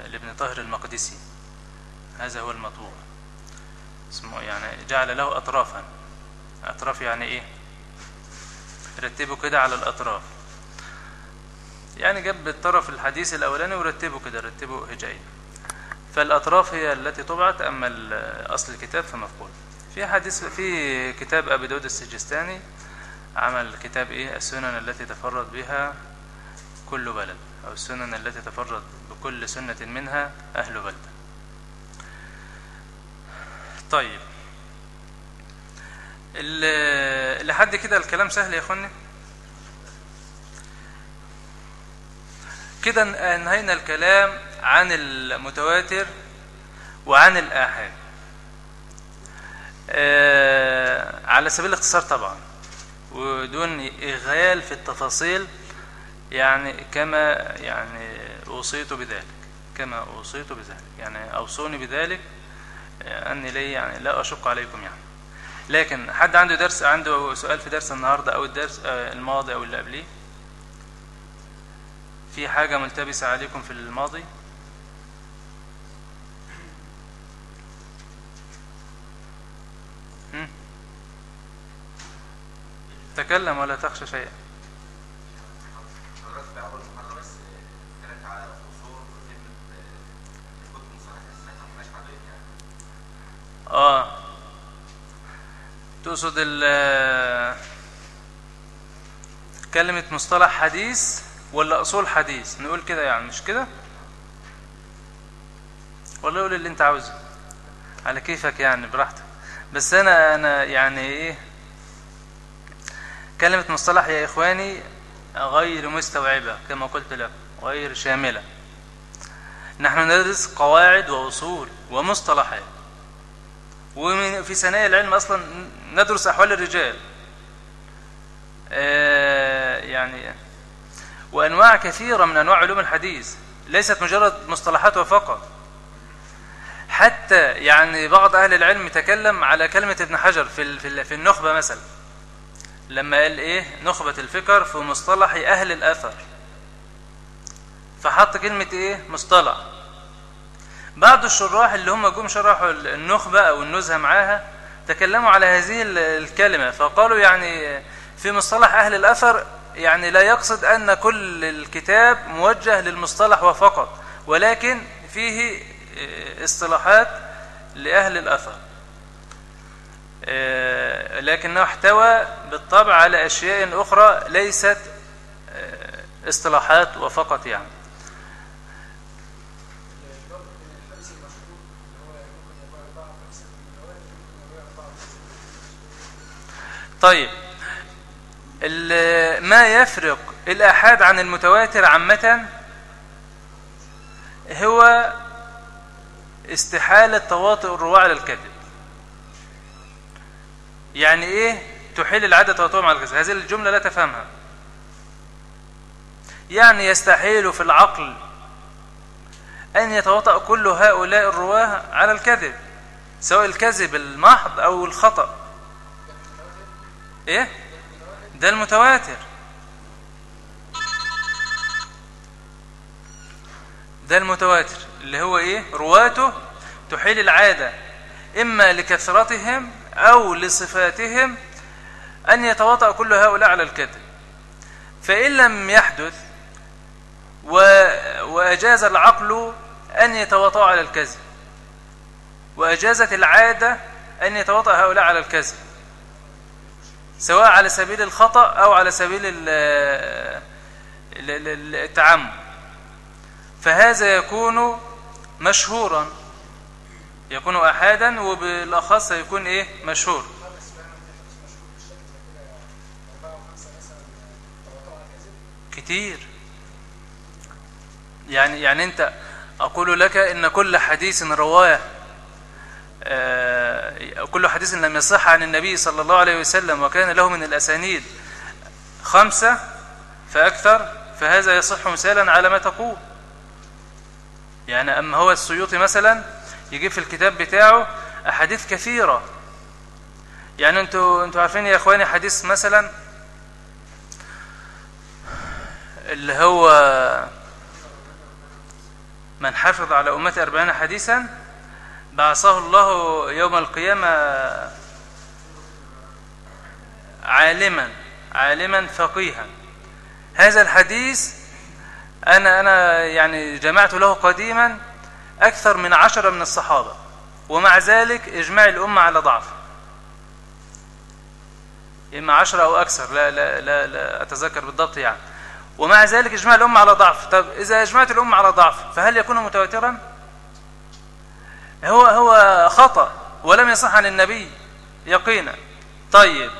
لابن طاهر المقدسي. هذا هو المطبوع. اسمه يعني جعل له أطرافا. أطراف يعني إيه؟ رتبه كده على الأطراف. يعني جاب الطرف الحديث الأولاني ورتبه كده رتبه هجائي فالأطراف هي التي طبعت أما أصل الكتاب فمفقود. في حديث في كتاب أبي داود السجستاني عمل كتاب إيه؟ السنن التي تفرد بها كل بلد أو السنن التي تفرد بكل سنة منها أهل بلدة. طيب. لحد كده الكلام سهل يا إخواني. كده انهينا الكلام عن المتواتر وعن الآحاد. آه، على سبيل الاختصار طبعا ودون إغال في التفاصيل يعني كما يعني أوصيت بذلك كما أوصيت بذلك يعني أوصوني بذلك أني لي يعني لا أشق عليكم يعني. لكن حد عنده درس عنده سؤال في درس النهاردة أو الدرس آه، الماضي أو اللي قبليه؟ في حاجة ملتبسة عليكم في الماضي؟ تكلم ولا تخشى شيئا حضرتك في أول محاضرة بس اتكلمت على قصور كلمة الكتب المصطلح الإسلامي ما فيهاش حضرتك يعني آه تقصد ال كلمة مصطلح حديث ولا أصول حديث؟ نقول كده يعني مش كده؟ والله قول اللي انت عاوزه. على كيفك يعني براحتك. بس أنا أنا يعني إيه؟ كلمة مصطلح يا إخواني غير مستوعبة كما قلت لك غير شاملة. نحن ندرس قواعد وأصول ومصطلحات. ومن في ثنايا العلم أصلا ندرس أحوال الرجال. آه، يعني وأنواع كثيرة من أنواع علوم الحديث ليست مجرد مصطلحات فقط حتى يعني بعض أهل العلم تكلم على كلمة ابن حجر في في النخبة مثلا. لما قال إيه؟ نخبة الفكر في مصطلح أهل الأثر. فحط كلمة إيه؟ مصطلح. بعض الشراح اللي هم جم شرحوا النخبة أو النزهة معاها تكلموا على هذه ال- الكلمة فقالوا يعني في مصطلح أهل الأثر يعني لا يقصد أن كل الكتاب موجه للمصطلح وفقط ولكن فيه آه، اصطلاحات لأهل الأثر. آه، لكنه احتوى بالطبع على أشياء أخرى ليست آه، اصطلاحات وفقط يعني الباب من الحديث المشهور اللي هو ممكن يبقى أربعة خمسة من الرواية ممكن يبقى أربعة طيب. ما يفرق الآحاد عن المتواتر عامة؟ هو استحالة تواطؤ الرواة على الكذب يعني إيه؟ تحيل العادة تواطؤهم على الكذب. هذه الجملة لا تفهمها. يعني يستحيل في العقل أن يتواطأ كل هؤلاء الرواة على الكذب سواء الكذب المحض أو الخطأ. إيه؟ ده المتواتر. ده المتواتر اللي هو إيه؟ رواته تحيل العادة. إما لكثرتهم أو لصفاتهم أن يتواطأ كل هؤلاء على الكذب. فإن لم يحدث. وأجاز العقل أن يتواطأ على الكذب. وأجازت العادة أن يتواطأ هؤلاء على الكذب. سواء على سبيل الخطأ أو على سبيل ال- ال- ال- التعمد. فهذا يكون مشهورا. يكون أحادا وبالأخص يكون إيه؟ مشهور. كتير. يعني يعني أنت أقول لك إن كل حديث رواه كل حديث لم يصح عن النبي صلى الله عليه وسلم وكان له من الأسانيد خمسة فأكثر فهذا يصح مثالا على ما تقول. يعني أما هو السيوطي مثلا يجيب في الكتاب بتاعه أحاديث كثيرة. يعني أنتوا أنتوا عارفين يا إخواني حديث مثلا اللي هو من حفظ على أمتي أربعين حديثا بعثه الله يوم القيامة عالما عالما فقيها. هذا الحديث أنا أنا يعني جمعت له قديما أكثر من عشرة من الصحابة ومع ذلك إجماع الأمة على ضعف. إما عشرة أو أكثر لا, لا, لا, لا أتذكر بالضبط يعني. ومع ذلك إجماع الأمة على ضعف. طب إذا أجمعت الأمة على ضعف فهل يكون متواترا؟ هو هو خطأ ولم يصح عن النبي يقينا. طيب.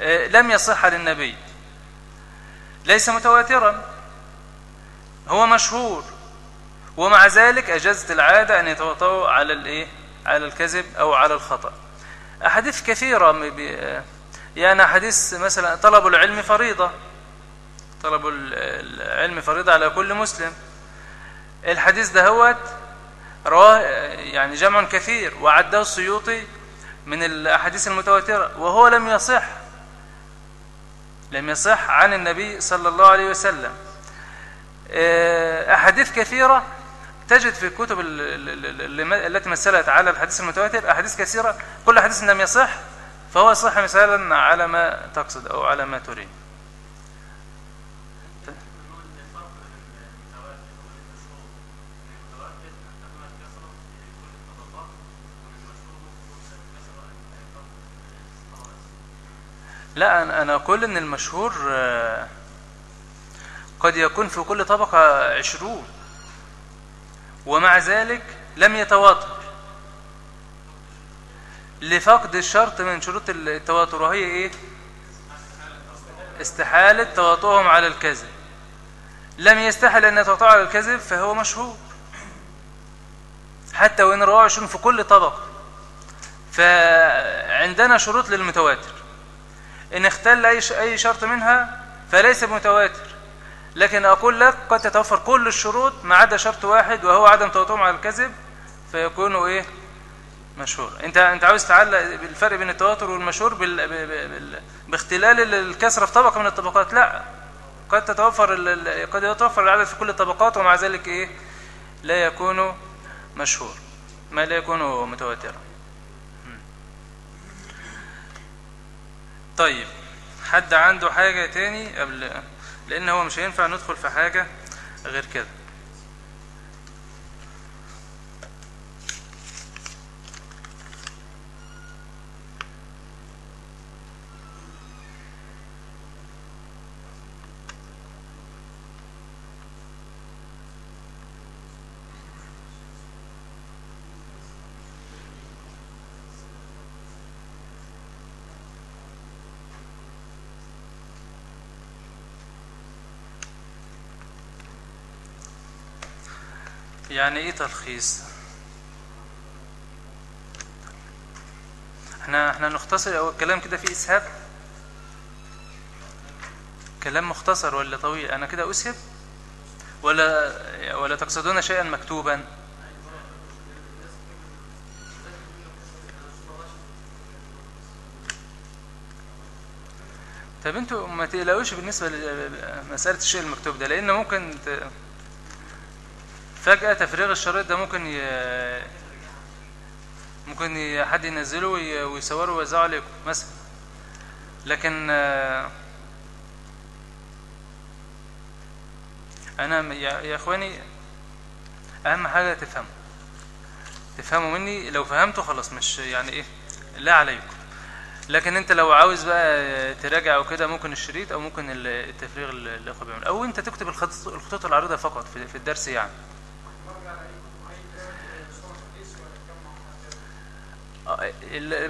آه، لم يصح عن النبي ليس متواترا. هو مشهور. ومع ذلك أجازت العادة أن يتوطئوا على الإيه؟ على الكذب أو على الخطأ. أحاديث كثيرة آه، يعني حديث مثلا طلب العلم فريضة. طلب ال- العلم فريضة على كل مسلم. الحديث دهوت رواه يعني جمع كثير وعده السيوطي من الأحاديث المتواترة وهو لم يصح لم يصح عن النبي صلى الله عليه وسلم. آه، أحاديث كثيرة تجد في الكتب ال- ال- ال- ال- التي مثلت على الحديث المتواتر أحاديث كثيرة كل حديث لم يصح فهو يصح مثالا على ما تقصد أو على ما تريد. لا أنا أقول إن المشهور آه، قد يكون في كل طبقة عشرون ومع ذلك لم يتواتر. لفقد الشرط من شروط التواتر وهي إيه؟ استحالة تواطؤهم على الكذب. لم يستحل أن يتواطؤوا على الكذب فهو مشهور. حتى وإن رواه عشرون في كل طبقة. فعندنا شروط للمتواتر. إن اختل أي شرط منها فليس بمتواتر لكن أقول لك قد تتوفر كل الشروط ما عدا شرط واحد وهو عدم تواطؤهم على الكذب فيكون إيه؟ مشهور. أنت أنت عاوز تعلق بالفرق بين التواتر والمشهور بال... ب... ب... بال... باختلال ال- الكسرة في طبقة من الطبقات. لا قد تتوفر ال... قد يتوفر العدد في كل الطبقات ومع ذلك إيه؟ لا يكون مشهور. ما لا يكون متواترا. طيب حد عنده حاجة تاني قبل لأن هو مش هينفع ندخل في حاجة غير كده. يعني إيه تلخيص؟ إحنا إحنا نختصر أو الكلام كده فيه إسهاب؟ كلام مختصر ولا طويل؟ أنا كده أسهب؟ ولا ولا تقصدون شيئا مكتوبا؟ طب أنتوا ما تقلقوش بالنسبة لمسألة الشيء المكتوب ده لأن ممكن ت... فجأة تفريغ الشريط ده ممكن ي... ممكن حد ينزله وي- ويصوره ويوزعه عليكم مثلا. لكن آه، أنا يا إخواني أهم حاجة تفهموا. تفهموا مني لو فهمتوا خلاص مش يعني إيه لا عليكم. لكن أنت لو عاوز بقى تراجع أو كده ممكن الشريط أو ممكن ال- التفريغ اللي الاخوه بيعمل أو أنت تكتب الخط- الخطوط العريضة فقط في الدرس يعني آه، ال-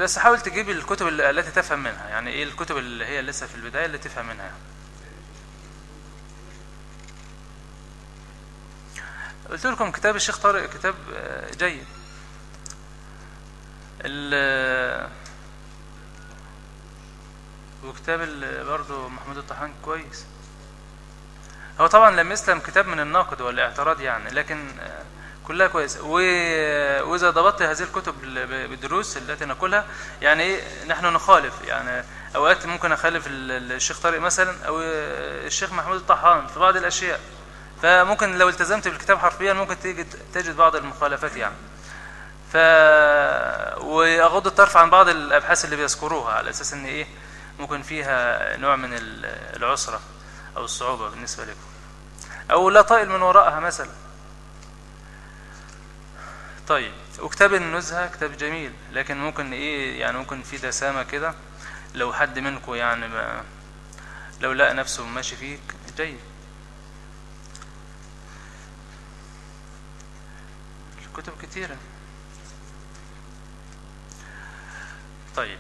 بس حاول تجيب الكتب ال- التي تفهم منها. يعني إيه الكتب اللي هي لسه في البداية اللي تفهم منها. قلت لكم كتاب الشيخ طارق كتاب آه، جيد. ال- وكتاب ال- برضه محمود الطحان كويس. هو طبعا لم يسلم كتاب من النقد والإعتراض يعني لكن آه، كلها كويسة. وإذا ضبطت هذه الكتب ال- بالدروس التي نقولها يعني إيه نحن نخالف. يعني أوقات ممكن أخالف ال- ال- الشيخ طارق مثلا أو الشيخ محمود الطحان في بعض الأشياء. فممكن لو التزمت بالكتاب حرفيا ممكن تجد تجد بعض المخالفات يعني. ف وأغض الطرف عن بعض الأبحاث اللي بيذكروها على أساس إن إيه؟ ممكن فيها نوع من ال- العسرة أو الصعوبة بالنسبة لكم. أو لا طائل من وراءها مثلا. طيب وكتاب النزهة كتاب جميل لكن ممكن إيه يعني ممكن في دسامة كده لو حد منكم يعني ما لو لقى نفسه ماشي فيه جيد. الكتب كتيرة. طيب.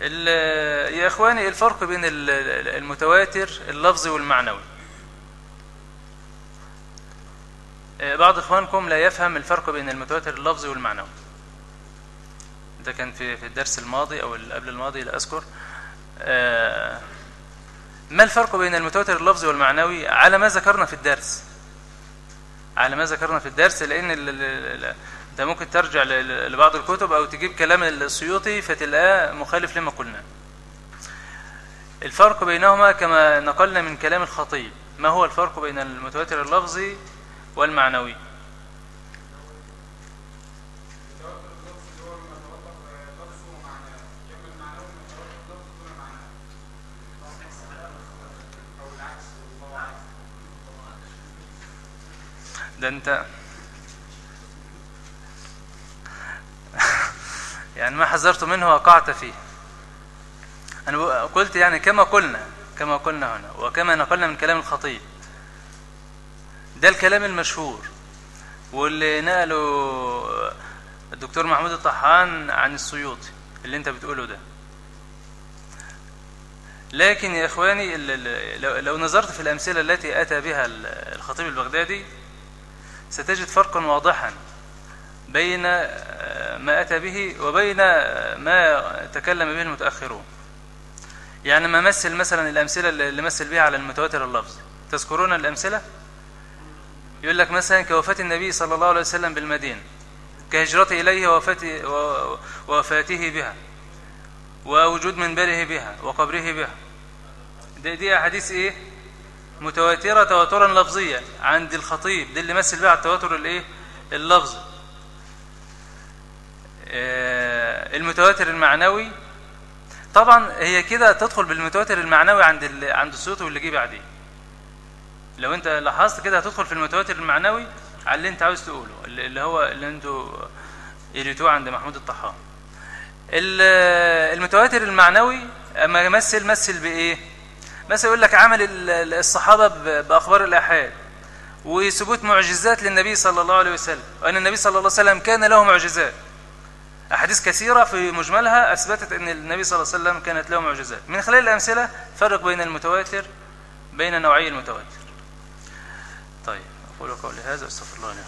يا إخواني الفرق بين ال- المتواتر اللفظي والمعنوي آه، بعض إخوانكم لا يفهم الفرق بين المتواتر اللفظي والمعنوي. ده كان في في الدرس الماضي اللي قبل الماضي لا أذكر. آه، ما الفرق بين المتواتر اللفظي والمعنوي؟ على ما ذكرنا في الدرس. على ما ذكرنا في الدرس لأن أنت ممكن ترجع لبعض الكتب أو تجيب كلام السيوطي فتلقاه مخالف لما قلنا. الفرق بينهما كما نقلنا من كلام الخطيب. ما هو الفرق بين المتواتر اللفظي والمعنوي. ده انت (laughs) يعني ما حذرت منه وقعت فيه. بق- قلت يعني كما قلنا كما قلنا هنا وكما نقلنا من كلام الخطيب. ده الكلام المشهور. واللي نقله الدكتور محمود الطحان عن السيوطي اللي انت بتقوله ده. لكن يا اخواني لو- نظرت في الأمثلة التي أتى بها ال- الخطيب البغدادي ستجد فرقا واضحا بين آه، ما أتى به وبين آه، ما تكلم به المتأخرون. يعني ما مثل مثلا الأمثلة اللي مثل بها على المتواتر اللفظ تذكرون الأمثلة؟ يقول لك مثلا كوفاة النبي صلى الله عليه وسلم بالمدينة كهجرته إليه ووفاته ووفاته بها ووجود منبره بها وقبره بها. دي, دي أحاديث إيه؟ متواترة تواترا لفظيا عند الخطيب. دي اللي مثل على التواتر الإيه؟ اللفظي آه، المتواتر المعنوي. طبعا هي كده تدخل بالمتواتر المعنوي عند. عند السيوطي واللي جه بعديه. لو انت لاحظت كده هتدخل في المتواتر المعنوي على اللي انت عاوز تقوله اللي هو اللي أنتوا قريتوه عند محمود الطحان ال- المتواتر المعنوي أما يمثل مثل بإيه؟ مثلا يقول لك عمل ال- ال- الصحابة بأخبار الآحاد وثبوت معجزات للنبي صلى الله عليه وسلم وأن النبي صلى الله عليه وسلم كان له معجزات. أحاديث كثيرة في مجملها أثبتت أن النبي صلى الله عليه وسلم كانت له معجزات. من خلال الأمثلة فرق بين المتواتر بين نوعي المتواتر. طيب أقول قولي هذا أستغفر الله لي.